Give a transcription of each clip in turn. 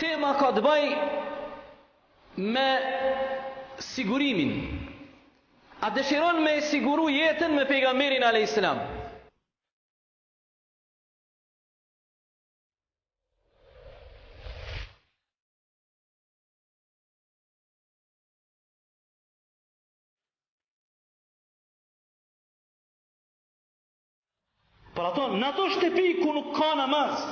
Tema ka të baj me sigurimin. A dëshiron me e siguru jetën me pejgamberin a.s. Për ato, në ato shtepi ku nuk ka namaz,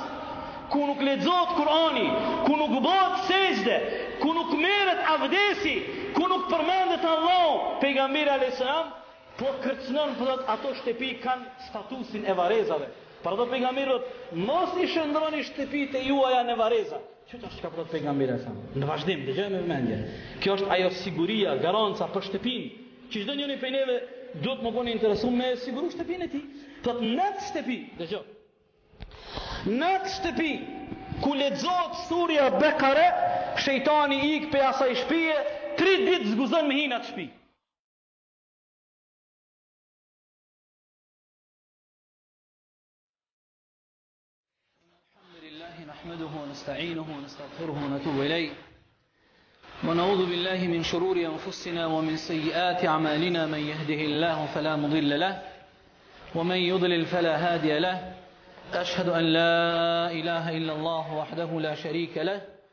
ku nuk lexohet Kurani, ku nuk bëhet sexhde, ku nuk merret avdesi, ku nuk përmendet Allahu, pejgamberi alejhi selam po kërcënon për ato, ato shtepi kanë statusin e varrezave. Për ato pejgamberi thotë mos i shndërroni shtëpitë e juaja në varreza. Çë tash çka po thotë pejgamberi alejhi selam. Në vazhdim, dëgjoje me vëmendje. Kjo është ajo siguria, garanca për shtepin. Që çdo njëri prej neve, duhet me kon i interesum me siguru shtepin e tij. Thotë n'at shtepi, dëgjo. N'at shtepi, ku lexohet surja bekare, shejtani ik prej asaj shpije, tri ditë s'guxon me hi n'at shpi. نحمده ونستعينه ونستغفره ونتوب إليه ونعوذ بالله من شرور أنفسنا ومن سيئات أعمالنا من يهده الله فلا مضل له ومن يضلل فلا هادي له أشهد أن لا إله إلا الله وحده لا شريك له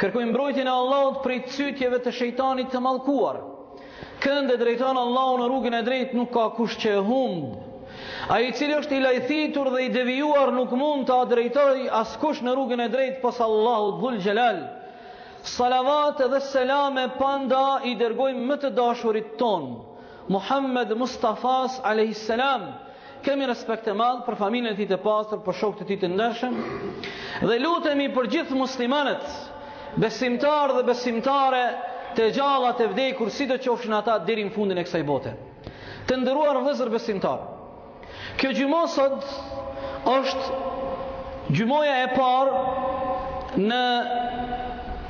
Kërkojmë mbrojtjen e Allahut prej cytjeve të shejtanit të mallkuar. Kënd e drejton Allahu në rrugën e drejtë nuk ka kush që e humb. Ai i cili është i lajthitur dhe i devijuar nuk mund ta drejtojë askush në rrugën e drejtë pos Allahut dhul xhelal. Salavate dhe selame pa nda i dërgojmë më të dashurit tonë. Muhammed Mustafas alejhis selam kemi respekt të madh për familjen e tij të pastër, për shokët e tij të ndershëm dhe lutemi për gjithë muslimanët, besimtarë dhe besimtare të gjallë a të vdekur sido qofshin ata deri në fundin e kësaj bote. Të nderuar vëllezër besimtarë, Kjo xhuma sot është xhumaja e parë në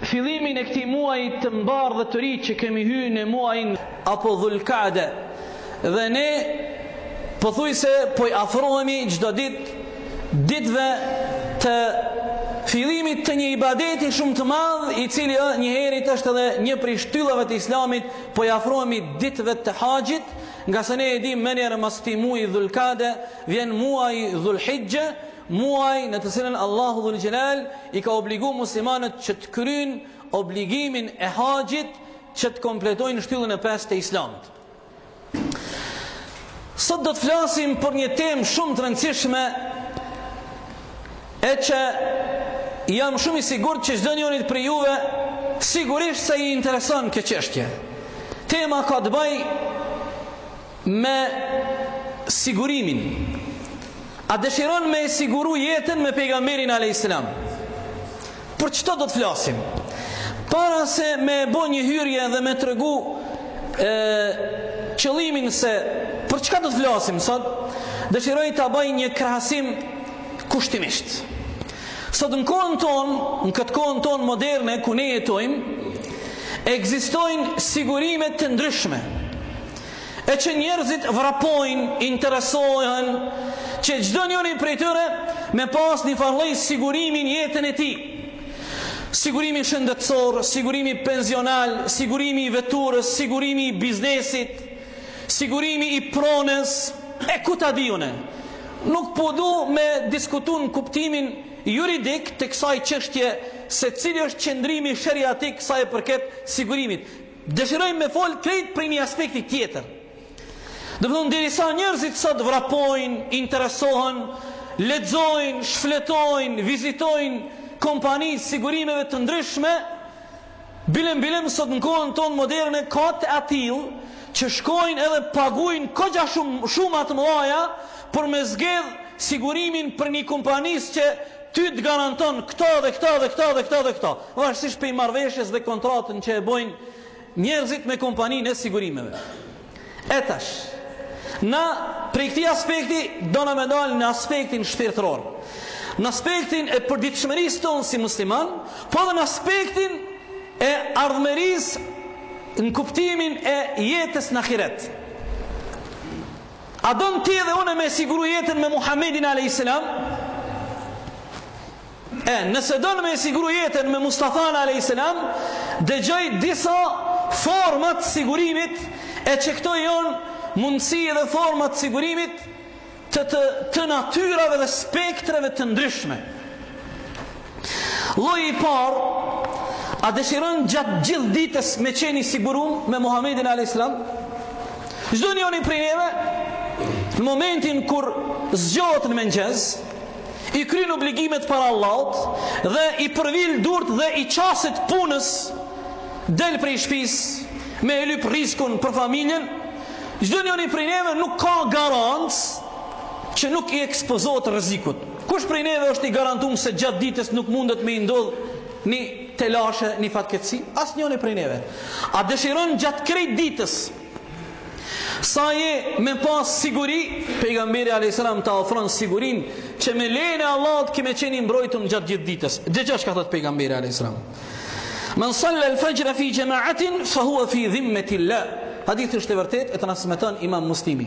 fillimin e këtij muaji të mbarë dhe të ri që kemi hy në muajin apo dhulkade dhe ne pothuajse po i afrohemi çdo ditë ditëve të fillimit të një ibadeti shumë të madh i cili njëherit është edhe një prej shtyllave të islamit po i afrohemi ditëve të haxhit Ngase ne e dimë menjëherë mas këtij muaji Dhul-Kade vjen muaji Dhul-Hixhe, muaji në të cilën Allahu Dhul Xhelal i ka obligu muslimanët që të kryejnë obligimin e haxhit që të kompletojnë shtyllën e pesë të Islamit. Sot do të flasim për një temë shumë të rëndësishme E që jam shumë i sigurt që çdo njoni prej juve sigurisht se i intereson kjo çështje. Tema ka të baj me sigurimin. A dëshiron me e siguru jetën me pejgamberin a.s. Për çka do të flasim? Para se me e bo një hyrje dhe me tregu e, qëllimin se për çka do të flasim sot, dëshiroj ta baj një krahasim Kushtimisht. Sot në kohën tonë, në këtë kohën tonë moderne ku ne jetojmë, ekzistojnë sigurime të ndryshme. E që njerëzit vrapojnë, interesohen, që çdo njoni prej tyre me pas një farë lloj sigurimi n'jetën e tij. Sigurimi shëndetësor, sigurimi pensional, sigurimi i veturës, sigurimi i biznesit, Sigurimi i pronës e ku ta di une. Nuk po du me diskutu në kuptimin juridik të kësaj çështje se cili është qëndrimi sheriatik sa i përket sigurimit. Dëshirojmë me fol krejt prej një aspekti tjetër. Domethënë derisa njerëzit sot vrapojnë, interesohen, lexojnë, shfletojnë, vizitojnë kompani t'sigurimeve të ndryshme, Bilem bilem sot n'kohen tonë moderne ka të atillë që shkojnë edhe pagujnë kogja shumë shuma të mëdhaja për me zgedh sigurimin prej ni kompanisë qe ty t'garanton këto dhe këto dhe këto dhe këto dhe këto varësisht pej marrëveshjes dhe kontratën qe e bojnë njerzit me kompaninë e sigurimeve. E tash, na prej këtij aspekti, dona me dal në aspektin shpirtëror, në aspektin e përditshmërisë tonë si musliman, po edhe në aspektin e ardhmërisë në kuptimin e jetës në ahiret. A don ti edhe unë me e siguru jetën me Muhammedin a.s. E, nëse don me e siguru jetën me Mustafan a.s. Dëgjoji disa forma të sigurimit e që këto janë mundësi edhe forma të sigurimit të, të, të natyrave dhe spektreve të ndryshme. Lloji i parë, a dëshiron gjatë gjithë ditës me qenë i sigurum me Muhammedin a.s. Çdo njoni prej neve, në momentin kur zgjohet në mëngjes, i kryen obligimet para Allahut dhe i përvil durt dhe i qaset punës del prej shpis me e lyp rrizkun për familjen çdo njoni prej neve nuk ka garancë që nuk i ekspozohet rrezikut kush prej neve është i garantum se gjatë ditës nuk mundet me i ndodh një telashe një fatkeqësi asnjoni prej neve a dëshiron gjatë krejt ditës Sa je me pas siguri, pejgamberi a.s. ta ofron sigurinë që me lejen e Allahut ki me qenë i mbrojtun gjatë gjithë ditës. Dëgjo çka thotë pejgamberi a.s. Men salla al fajra fi xhemaatin, fa hua fi dhimmetillah. Hadith është i vërtetë e transmeton imam Muslimi.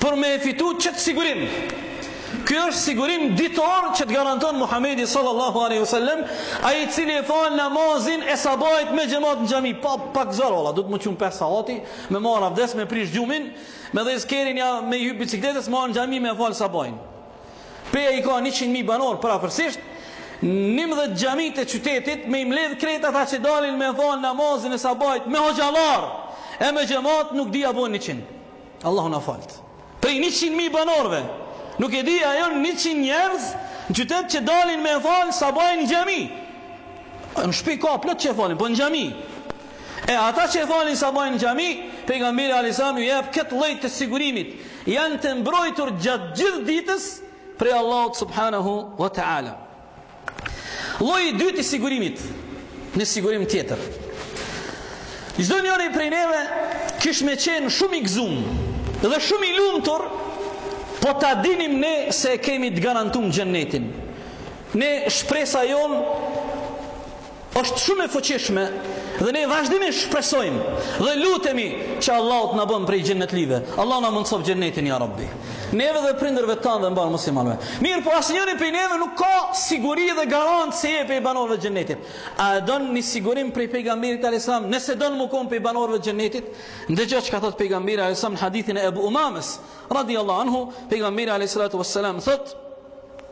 Për me e fitu qëtë sigurim. Ky është sigurim ditor që të garanton Muhamedi sallallahu alaihi wasallam, ai i cili e fal namazin e sabahit me xhamat në xhami, po pak zor valla, duhet me u çu n'pesë sahati, me marr avdes, me prish gjumin, me dhez kerrin ja me i hyp biçikletës, me ardh në xhami me fal sabahin. Peja i ka 100 mijë banorë përafërsisht, 19 xhamitë e qytetit me i mbledh krejt ata që dalin me fal namazin e sabahit me hoxhallar e me xhamat nuk di a bon 100. Allahu na falt. Prej njëqind mijë banorëve, nuk e di a janë njëqind njerëz në qytet që dalin me e falë sabahin në xhami. Në shtëpi ka plot që e falin, po në xhami. E ata që e falin sabahin në xhami, pejgamberi alayhis salam ju jep këtë lloj të sigurimit, janë të mbrojtur gjatë gjithë ditës prej Allahut subhanahu wa taala. Lloji i dytë i sigurimit, një sigurim tjetër. Çdo njëri prej neve kish me qenë shumë i gëzum dhe shumë i lumtur po ta dinim ne se e kemi të garantum xhennetin. Ne shpresa jonë është shumë e fuqishme dhe ne vazhdimisht shpresojmë dhe lutemi që Allahu të na bën prej xhennetlive. Allahu na mundësoftë xhennetin ja Rabbi. Neve dhe prindërve tanë dhe mbarë muslimanëve. Mirë, po asnjëri prej neve nuk ka siguri dhe garancë se je prej banorëve të xhennetit. A e don një sigurim prej pejgamberit alayhis salam, nëse don me kon prej banorëve të xhennetit? Ndëgjo çka thotë pejgamberi alayhis salam në hadithin e Abu Umamës, radhiyallahu anhu, pejgamberi alayhis salatu wassalam thotë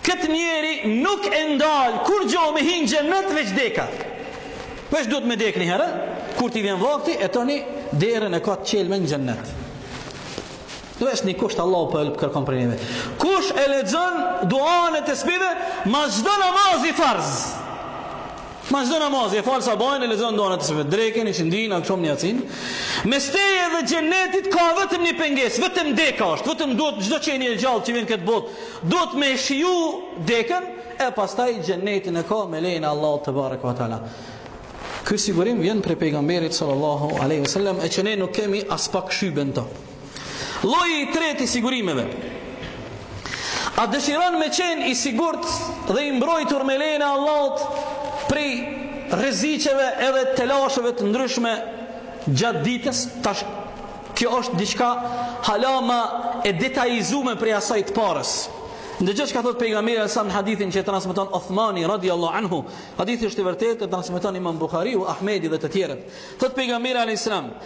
Këtë njeri nuk e ndal kurgjo me hi n'xhenet veç deka. Veç duhet me dek një herë, kur t'i vjen vakti e tani derën e ka të çelme në xhenet. Veç një kusht Allahu po e kërkon prej neve. Kush e lexon duan e tespive, mas çdo namazi farz. Mas çdo namazi e fal sabahin e lexon duan e tespive, drekën, ikindin, akshomin, jacinë. Mes teje dhe xhenetit ka vetëm një pengesë, vetëm deka është, vetëm duhet çdo qenie e gjallë që vjen n'këtë botë, duhet me e shiju dekën e pastaj xhenetin e ka me lejen e Allahut tebareka ve teala. Ky sigurim vjen prej pejgamberit sallallahu alaihi wasallam e që ne nuk kemi aspak shybe n'to. Lloji i tretë i sigurimeve. A dëshiron me qenë i sigurt dhe i mbrojtur me lejen e Allahut prej rreziqeve edhe telasheve të ndryshme gjatë ditës? Tash kjo është diçka hala më e detajizume prej asaj të parës. Ndëgjo çka thotë pejgamberi a.s. n'hadithin që e transmeton Othmani radiallahu anhu Hadithi është i vërtetë e transmeton imam Buhariu, Ahmedi dhe të tjerët Thotë pejgamberi a.s.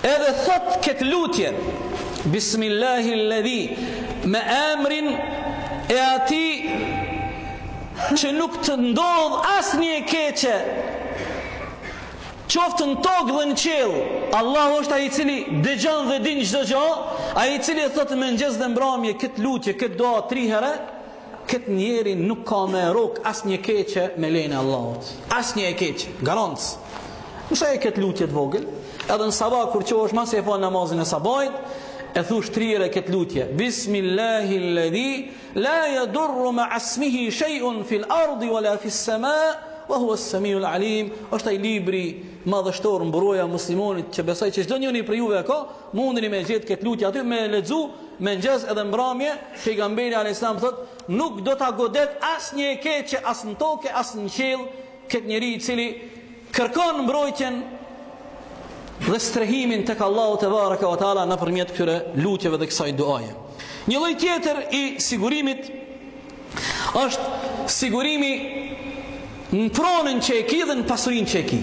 Edhe thotë këtë lutje, Bismillahil-ledhi, me emrin e atij që nuk të ndodhë asnjë e keqe, qoftë në tokë dhe në qiell. Allahu është Ai i Cili dëgjon dhe din çdo gjë. Ai i Cili e thotë mëngjes dhe mbramje këtë lutje, këtë dua tri herë, Këtë njeri nuk ka me e rrok asnjë të keqe me lejen e Allahut. Asnjë e keqe, garancë. Mësoje këtë lutje të vogël, edhe në sabah kur çohesh masi e fal namazin e sabahit, e thu tri herë këtë lutje. Bismillahi ledhi, la jedurru me asmihi shejun fil ardi wa la fis sema, wa huas-semiul alim, është ai libri madhështor Mburoja muslimanit që besoj që çdonjëni prej juve e ka, Mundeni me gjet kët lutje aty me lexu mengjes edhe mbramje pejgamberi alejhi selam thot nuk do t'a godet asnjë e keqe as në tokë e as në qiell kët njeri i cili kërkon mbrojtjen dhe strehimin tek Allahu te bareke ve teala nëpërmjet këtyre lutjeve dhe kësaj duaje një lloj tjetër i sigurimit është sigurimi në pronën që e ki dhe në pasurinë që e ki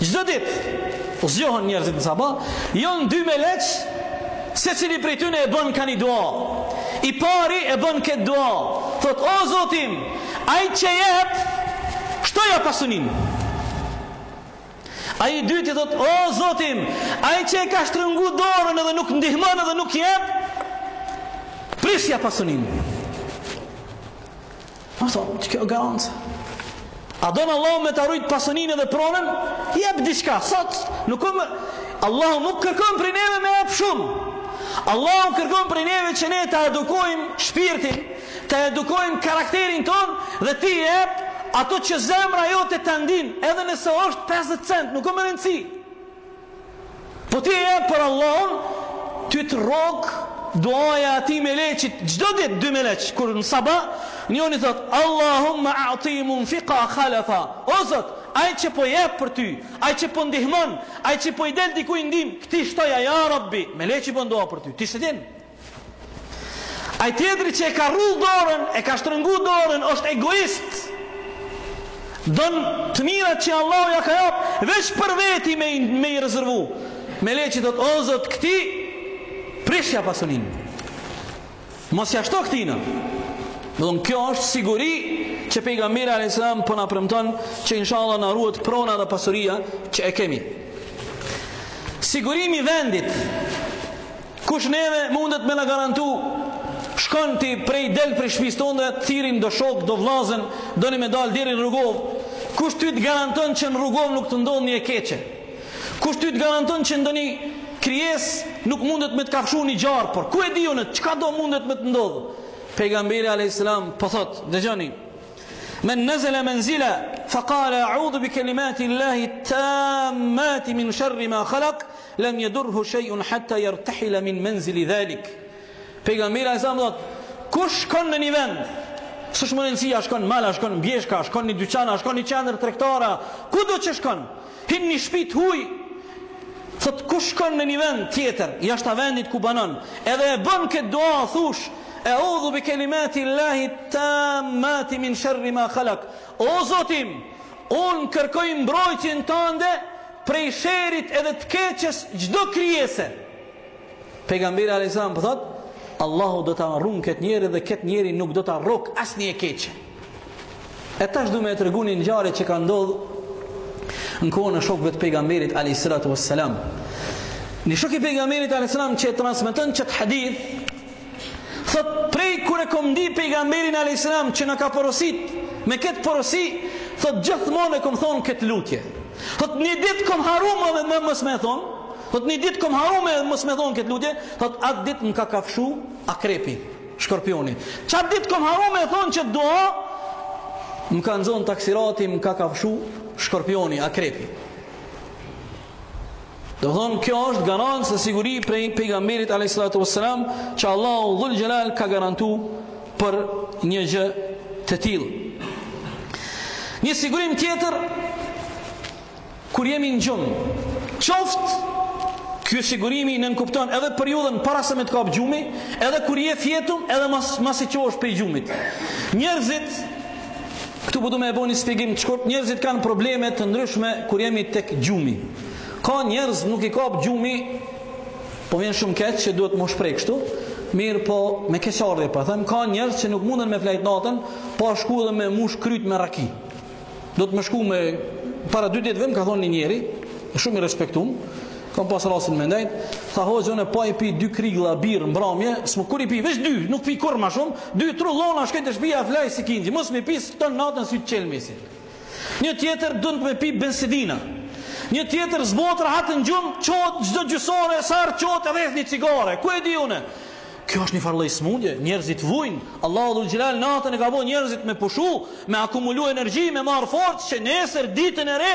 Çdo ditë zgjohen njerëzit në saba, janë dy meleq, secili prej tyne e bën ka ni dua. I pari e bën këtë dua, thotë o Zoti im, ai që jep, shtoja pasuninë. Ai i dyti thotë o Zoti im, ai që e ka shtrëngu dorën edhe nuk ndihmon edhe nuk jep, prishja pasuninë. Domethënë, kjo garancë. A don Allahu me ta rujt pasuninë dhe pronën? Jep diçka, sot nuk ka... Allahu nuk kërkon prej neve me jep shumë. Allahu kërkon prej neve që ne ta edukojmë shpirtin, ta edukojmë karakterin tonë dhe ti jep ato që zemra jote ta ndin, edhe nëse është 50 cent, nuk ka rëndësi. Po ti e jep për Allahun ty të rrok duaja e atij meleqit çdo ditë dy meleq kur në saba njoni thot Allahumme a'ti munfikan khalefa o zot ai që po jep për ty ai që po ndihmon ai që po i del dikujt n'ndihmë këtij shtoja ja rabbi meleqi bon dua për ty ti s'e din Ai tjetri që e ka rrudh dorën, e ka shtrëngu dorën, është egoist. Don të mirat që Allahu ja ka jap, veç për veti me i rezervu. Meleqi thot, o Zot, këtij prishja pasunin. Mos ja shto këtina. Domethënë kjo është siguri që pejgamberi alayhis salam po na premton që inshallah na ruhet prona dhe pasuria që e kemi. Sigurimi i vendit Kush neve mundet me na garantu shkon ti prej del prej shpisë tonë, të thirrin do shok, do vllazën, don me dalë deri në rrugovë. Kush ty të garanton që në Rugovë nuk të ndodh një e keqe? Kush ty të garanton që ndonjë krijesë nuk mundet me të kafshu një gjarpër, ku e di unë, çkado mundet me të ndodhë? Pejgamberi a.s. po thot, dëgjoni, men nezele menzilen, fa kale, eudhu bi kelimatil-lahi tammati min sherri ma khalak, Lem yedurhu shay'un hatta yertahila min menzili dhalik. Pejgamberi alaihi salam thotë, kush shkon në një vend, s'është me rëndësi a shkon mal, a shkon në bjeshka, a shkon në dyqan, a shkon në qendër tregtare, kudo që shkon, hyn në një shtëpi të huaj, thotë kush shkon në një vend tjetër, jashta vendit ku banon, edhe e bën këtë dua, thush, eudhu bi kelimatil-lahi tammati min sharri ma khalaq. O Zoti im, Unë kërkoj mbrojtjen tënde prej sherrit edhe të keqes çdo krijese. Pejgamberi alejhi selam po thotë, Allahu do ta run këtë njeri dhe këtë njeri nuk do ta rrok asnjë e keqe. E tash du me e tregu një ngjarje që ka ndodh në kohën e shokve të pejgamberit a.s. Një shok i pejgamberit a.s. që e transmiton qët hadith Thotë, prej kur e kom ndi Pejgamberin alejhi selam që na ka porosit me këtë porosi, thotë gjithmonë e kom thonë këtë lutje. Thotë një ditë kom harru me, me mos me e thonë. Thotë një ditë kom harru me mos me thonë këtë lutje, thotë atë ditë më ka kafshu akrepi, shkorpioni. Qat ditë kom harru me e thonë qat dua më ka nxon taksirati, më ka kafshu shkorpioni, akrepi. Domethonë kjo është garancë dhe siguri prej pejgamberit alayhis salatu wassalam që Allahu dhul xhelal ka garantu për një gjë të tillë. Një sigurim tjetër kur jemi në gjumë, qoftë ky sigurimi nënkupton edhe periudhën para se me të kap gjumi, edhe kur je fjetun, edhe mas masi çohesh prej gjumit. Njerëzit Këtu po du me e bo një spjegim të shkurt, njerëzit kanë probleme të ndryshme kur jemi tek gjumi. Ka njerëz nuk i kap gjumi, po m'vjen shumë keq që duhet m'u shpreh kështu, mirë po me keqardhje po them, ka njerëz që nuk munden me flajt natën, pa shku edhe me mush kryt' me raki. Duhet me shku me, para dy ditëve më ka thonë një njeri, shumë i respektum, Kam pas rastin me nejt, tha hoxhë unë pa i pi dy krigla birrë n'mbramje, s'muj, kur i pi, veç dy, nuk pi kurrë ma shumë, dy, trullona shkoj te shpia flaj si kingji, mos mi pi ton natën sytë çelë m'rrin. Një tjetër duhet me pi bensedina. Një tjetër s'bon rahat në gjumë, çohet çdo gjysë ore sa herë çohet dredh një cigare, ku e di unë. Kjo është një farë lloj smundje, njerëzit vujnë, Allahu dhul xhelal natën e ka bo njerëzit me pushu, me akumulu energji, me marrë forcë që nesër ditën e re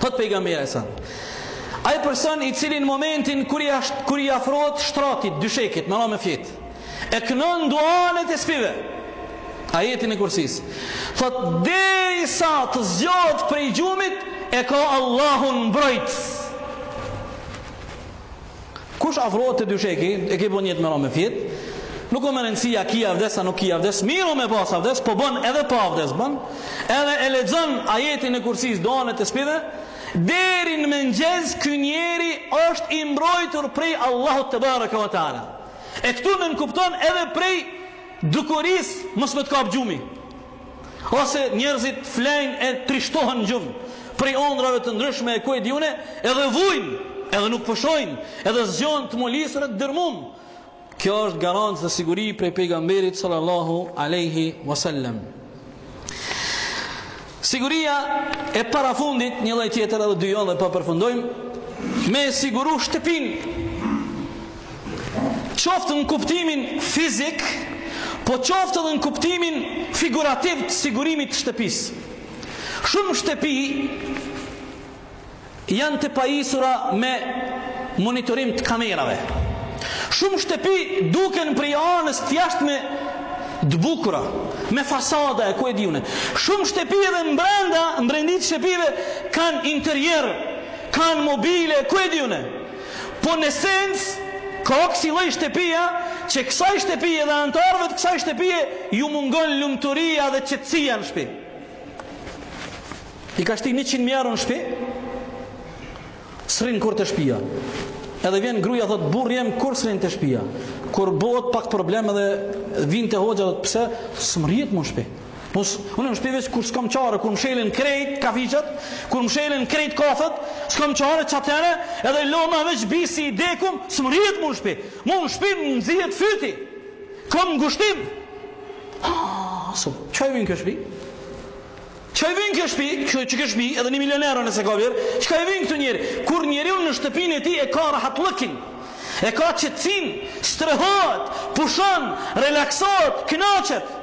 Thotë pejgamberi alejhi selam. Ai person i cili në momentin kur i asht, kur i afrohet shtratit, dyshekit, me ra me fjet. E knon duanet e shpive. Ajetin e kursisë. Thotë derisa të zgjohet prej gjumit e ka Allahun mbrojtës. Kush afrohet te dysheki, e ki bo nijet me ra me fjet, nuk o me rëndësi a ki avdes a nuk ki avdes, mirë o me pas avdes, po bën edhe pa avdes bën, edhe e lexon ajetin e kursisë duanet e shpive, deri në mëngjes ky njeri është i mbrojtur prej Allahut tebareke ve teala. E këtu nënkupton edhe prej dukurisë mos me të kap gjumi. Ose njerëzit flejnë e trishtohen në gjumë, prej ëndrrave të ndryshme e ku e di unë, edhe vujnë, edhe nuk pushojnë, edhe zgjohen të molisur e të dërmum. Kjo është garancë dhe siguri prej Pejgamberit sallallahu alejhi wa sallam. Siguria e parafundit, një lloj tjetër edhe dy jonë dhe po e përfundojmë, me e siguru shtëpinë qoftë në kuptimin fizik, po qoftë edhe në kuptimin figurativ të sigurimit të shtëpisë. Shumë shtëpi janë të pajisura me monitorim të kamerave. Shumë shtëpi duken prej anës të jashtme të bukura, me fasada e ku e di unë. Shumë shtëpi edhe mbrenda, mbrendi të shtëpive kanë interier, kanë mobile, ku e di unë. Po në esencë, ka kësi lloj shtëpia, që kësaj shtëpie dhe anëtarëve të kësaj shtëpie ju mungon lumturia dhe qetësia në shtëpi. I ka shti njëqind mijë euro në shpi, s'rrin kurrë te shpia. Edhe vjen gruja thotë burri jem kurrë s'rrin te shpia. Kur bëhet pak problem edhe vjen te hoxha thotë pse s'm'rrihet mu në shpi. Mos, unë në shpi veç kur s'kam çare, kur mshelen krejt kafiqat, kur mshelen krejt kafet, s'kam çare qatëherë, edhe loma veç bisi i dekum, s'më rrihet mu në shpi. Mu në shpi më nxihet fyti. Kam ngushtim. Ah, so, çka i vyn kjo shpi? Çka i vyn kjo shpi? Kjo që kjo shpi, edhe një milion euro nëse ka vlerë, çka i vyn këtij njeri? Kur njeriu në shtëpinë e tij e ka rahatllëkin, e ka qetësinë, strehohet, pushon, relaksohet, knaqet,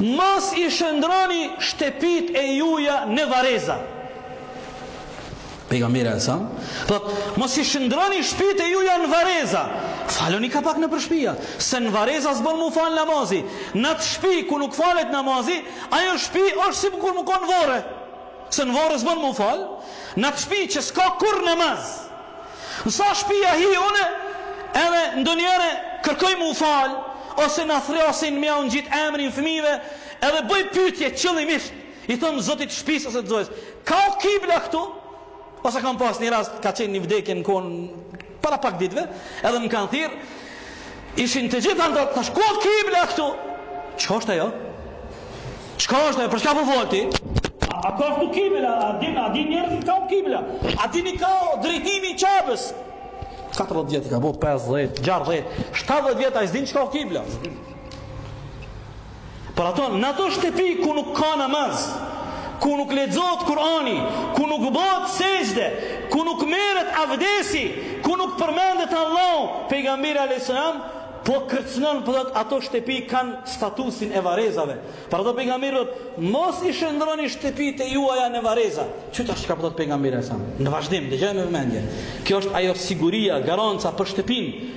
Mos i shndërroni shtëpitë e juja në varreza. Pejgamberi alejhi selam thotë, mos i shndërroni shpitë e juja në varreza. Falni ka pak nëpër shpia, se në varreza s'bën mu fal namazi. Në atë shpi ku nuk falet namazi, ajo shpi është sikur me kon vorre. Se në vorre s'bën mu fal, në atë shpi që s'ka kurrë namaz. Në sa shpija hi une edhe ndonjëre kërkoj m'u fal ose na thrasin me jau ngjit emrin fëmijëve edhe bëj pyetje qëllimisht i thom zotit të shpisë ose të zojes kah o kibla këtu ose kam pas një rast ka qenë një vdekje në kohën para pak ditëve edhe më kanë thirr Ishin të gjithë anë dorë, thash, kah o kibla këtu? Çka është ajo? Çka është ajo? Për çka po fol ti? A ka këtu kibla, a din, a din njerëzit kah o kibla? A dini kah drejtimi i Qabes? 14 vjet i ka bo, 50, 60, 70 vjet, ai s'din çka o kibla? Por ato, në ato shtëpi ku nuk ka namaz, ku nuk lexohet Kur'ani, ku nuk bëhet sejdë, ku nuk merret avdesi, ku nuk përmendet Allahu, pejgamberi alejhi selam po kërcënon po thotë ato shtëpi kanë statusin e varrezave. Për ato pejgamberi thotë, mos i shndërroni shtëpitë e juaja në varreza. Qy tash çka po thotë pejgamberi alejhi selam? Në vazhdim, dëgjojmë me vëmendje. Kjo është ajo siguria, garanca për shtëpinë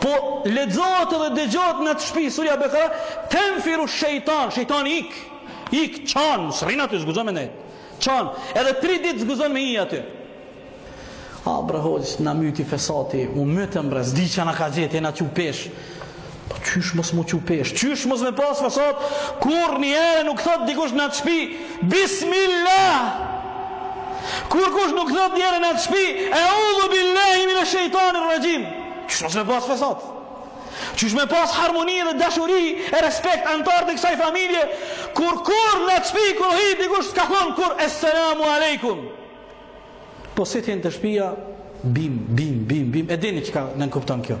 Po lexohet edhe degjohet n'at shpi surja Bekare tenfiru shejtan shejtani ik ik çan s'rrin aty s'guxon me nejt çan edhe tri dit s'guxon me hi aty a bre hoxh na myti fesati u mytëm bre s'di ça na ka gjet e na u çu pesh Po qysh mos m'u çu pesh, qysh mos me pas fesat, kur një herë nuk thot dikush në atë shpi, bismillah, kur kush nuk thot një herë në atë shpi, eudhu billahi mine shejtani raxhim, Qysh mos me pas fesat? Qysh me pas harmoni dhe dashuri e respekt anëtar të kësaj familje, kur kur n'at shpi kur hi dikush s'ka thonë kur Esselamu Alejkum. Po sa t'jenë te shpia, bim, bim, bim, bim, e dini çka nënkupton kjo.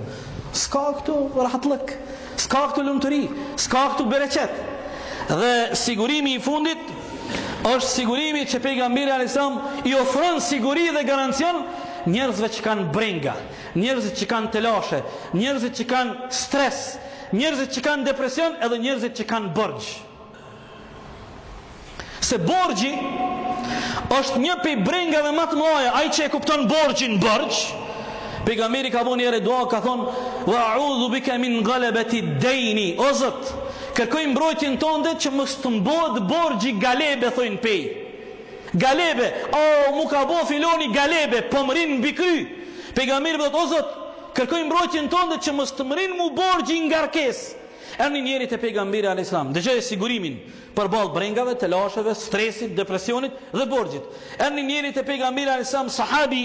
S'ka këtu rahatllëk, s'ka këtu lumturi, s'ka këtu bereqet. Dhe sigurimi i fundit është sigurimi që pejgamberi alejhi selam i ofron siguri dhe garancion njerëzve që kanë brenga. Njerëzit që kanë telashe, njerëzit që kanë stres, njerëzit që kanë depresion edhe njerëzit që kanë borxh. Se borxhi është një prej brengave ma të mëdha, ai që e kupton borxhin, borxh. Pejgamberi ka bo një herë dua, ka thonë: "Wa a'udhu bika min ghalabati ad-dayni." O Zot, kërkoj mbrojtjen tënde që mos të m'bohet borxhi galebe, thojn pej. Galebe, Oo m'u ka bo filani galebe, po më rrin mbi kry! Pejgamberi thotë, O Zot, kërkoj mbrojtjen tënde që mos të më rrinë mu borxhi ngarkesë! Erdhi njeri te Pejgamberi alejhi selam, dëgjoje sigurimin përballë brengave, telasheve, stresit, depresionit dhe borxhit. Erdhi njeri te Pejgamberi alejhi selam, sahabi,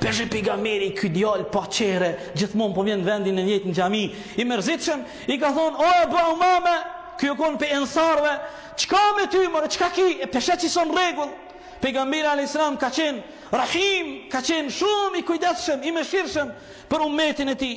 Pe sheh pejgamberi ky djalë pa çehre gjithmonë po vjen n'vendin e njëjtë në xhami i mërzitshëm i ka thonë o Eba Umame ky u kon pej ensarve çka me ty more çka ki e pe sheh që s'o n'rregull pejgamberi alayhis salam ka qenë rahim ka qenë shumë i kujdesshëm i mëshirshëm për umetin e tij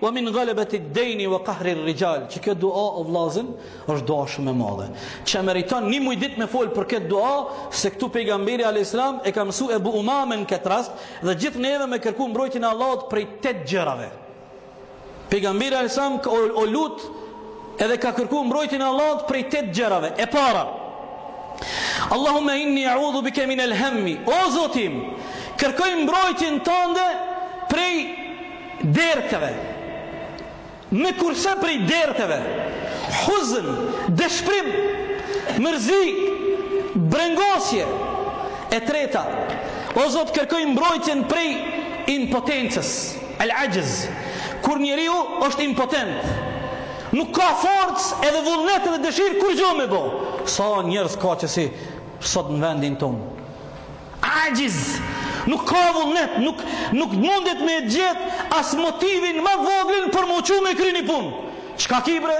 Wa min ghalabati ad-dayni wa qahri ar-rijal, që kjo dua o vllazën është dua shumë e madhe, që e meriton një muj ditë me fol për këtë dua, se këtu pejgamberi alejhi selam e ka mësu Ebu Umamen n'këtë rast dhe gjithë neve me kërku mbrojtjen e Allahut prej tetë gjërave. Pejgamberi alejhi selam o, o lut Edhe ka kërku mbrojtjen e Allahut prej tetë gjërave. E para, Allahumma inni a'udhu bika min al-hammi. O Zoti im, kërkoj mbrojtjen tonde prej derteve. Me kurse prej derteve, huzn, dëshprim, mërzi, brengosje. E treta, o Zot kërkoj mbrojtjen prej impotencës. Al-ajz, Kur njeriu është impotent, nuk ka forcë edhe vullnet edhe dëshirë kurrgjë me bo. Sa njerëz ka qësi sot në vendin tonë. Ajz, Nuk ka vullnet, nuk nuk mundet me gjet as motivin ma të voglin për mu çu me e kry ni punë. Çka ki bre?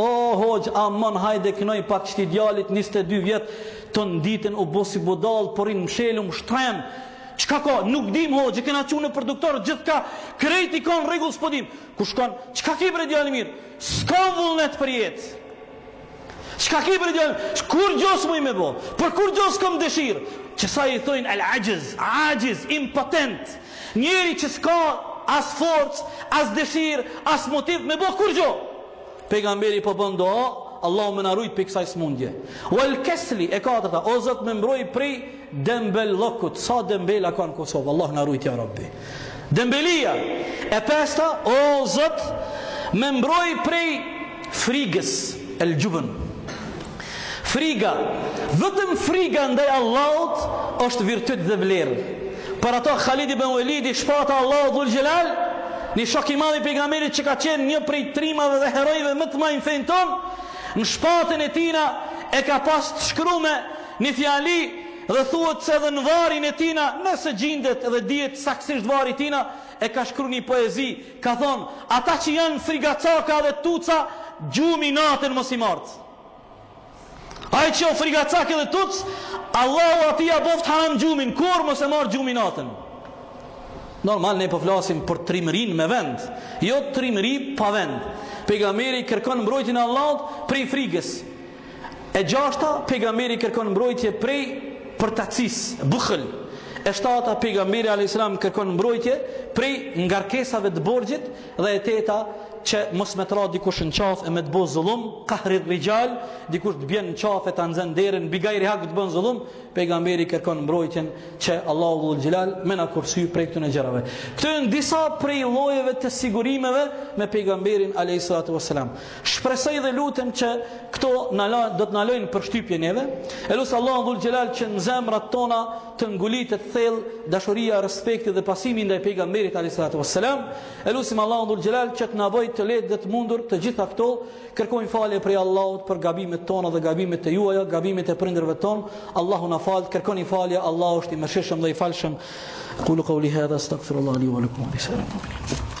O hoxhë, aman hajde kënoj pak qëti djalit njëzet e dy vjet ton ditën u bo si budallë po rrin mshelum shtremë. Çka ka, nuk dim hoxhë, kena çu nëpër doktor gjithka, krejt i ka n'rregull s'po dim. Kur shkon? Çka ki bre djalë i mirë? S'ka vullnet për jetë. Çka ki bre djalë? Kurrgjo s'muj me bo. Për kurrgjo s'kom dëshirë. Qësaj i thojnë al ajiz, ajiz, impotent. Njeri që s'ka as forcë, as dëshirë, as motiv me bo kurrgjo. Pejgamberi po bon dua, Allahumme na rujt prej kësaj smundje. Wal kesli e katërta, o Zot më mbroj prej dembellëkut. Sa dembela ka në Kosovë, Allah na rujt ja Rabbi. Dembelia e pesta, o Zot më mbroj prej frigës, el jubn. Friga, vetëm friga ndaj Allahut është virtyt dhe vlerë. Për ata Khalid ibn Walidi shpata Allahu Dhul Xhelal, një shok i madh i Pejgamberit që ka qenë një prej trimave dhe heronjve më të mëdhenj në fenë tonë, në shpatën e tina e ka pas të shkrume një fjali dhe thuhet se edhe në varrin e tina nëse gjindet dhe dihet saksisht varri tina e ka shkru një poezi ka thonë ata që janë frigacaka dhe tuca gjumi natën mos i marrtë Ai që o frikacak edhe tuc Allahu atij ia boftë haram gjumin kurr mos e marrtë gjumi natën Normal ne po flasim për trimërinë me vend jo trimëri pa vend Pejgamberi kërkon mbrojtjen e Allahut prej frikës E gjashta pejgamberi kërkon mbrojtje prej përtacisë buhl E shtata pejgamberi alayhis salam kërkon mbrojtje prej ngarkesave të borxhit Dhe e teta, që mos me t'ra dikush në qafë e me t'bo zullum, kahrir rixhal, dikush të bjen në qafë e të zen derën, bi gajri hak të bën zullum, pejgamberi kërkon mbrojtjen që Allahu dhul xhelal me na kursy prej këtyre gjërave. Këto janë disa prej llojeve të sigurimeve me pejgamberin alayhi salatu wasalam. Shpresoj dhe lutem që këto do të na lënë përshtypje neve. E lus Allahun dhul xhelal që në zemrat tona të ngulitet thellë dashuria, respekti dhe pasimi ndaj pejgamberit alayhi salatu wassalam. E lusim Allahun dhul xhelal që të na bëjë të lehtë dhe të mundur të gjitha këto. Kërkojmë falje prej Allahut për gabimet tona dhe gabimet e juaja, gabimet e prindërve tonë. Allahu na faltë, kërkoni falje, Allahu është i mëshirshëm dhe i falshëm. Aqulu qouli hadha astaghfirullahi li wa lakum.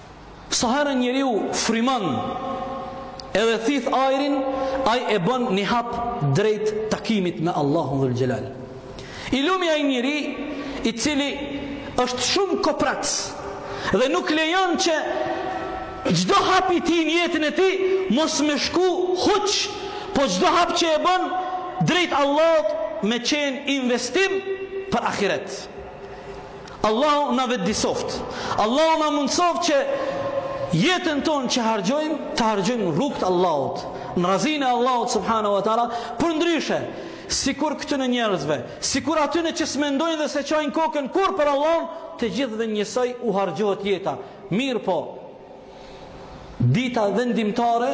Sa herë njeriu frymon edhe thith ajrin, ai e bon një hap drejt takimit me Allahun Dhul Xhelal. I lumi ai njeri i cili është shumë koprac dhe nuk lejon që çdo hap i tij në jetën e tij mos me shku huq, po çdo hap që e bon drejt Allahut me qenë investim për ahiret. Allahu na vetëdisoftë. Allahu na mundësoftë që jetën tonë që harxhojmë, ta harxhojmë në rrugë të Allahut, në razinë e Allahut subhanahu wa taala, përndryshe, sikur këtyne njerëzve, sikur atyne që s'mendojnë dhe s'e çajnë kokën kurrë për Allahun, të gjithëve njësoj u harxhohet jeta. Mirëpo, Dita vendimtare,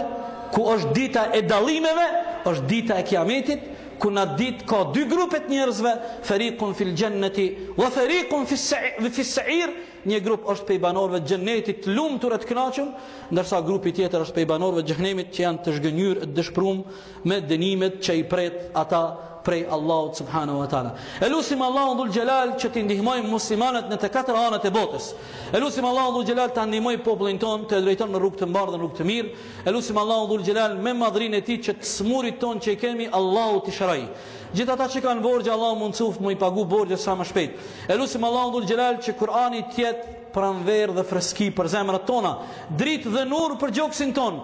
ku është dita e dallimeve, është dita e kiametit, ku n'at ditë ka dy grupe t'njerëzve, ferikun fil xhenneti, ve ferikun fis seir, një grup është pej banorve t'xhennetit, të lumtur e të knaqun, ndërsa grupi tjetër është pej banorve t'xhehnemit, që janë të zhgënjyer e të dëshprum, me dënimet që i pret ata prej Allahut subhanahu wa taala. E lusim Allahun dhul xhelal që t'i ndihmojë muslimanët në të katër anët e botës. E lusim Allahun dhul xhelal ta ndihmojë popullin tonë ta drejton në rrugë të mbarë dhe në rrugë të mirë. E lusim Allahun dhul xhelal me madhrinë e tij që të smurit tonë që i kemi Allahu t'i shërojë. Gjithë ata që kanë borxhe Allahu mundsoftë me i pagu borxhet sa më shpejt. E lusim Allahun dhul xhelal që Kur'ani të jetë pranverë dhe freski për zemrat tona, dritë dhe nur për gjoksin tonë.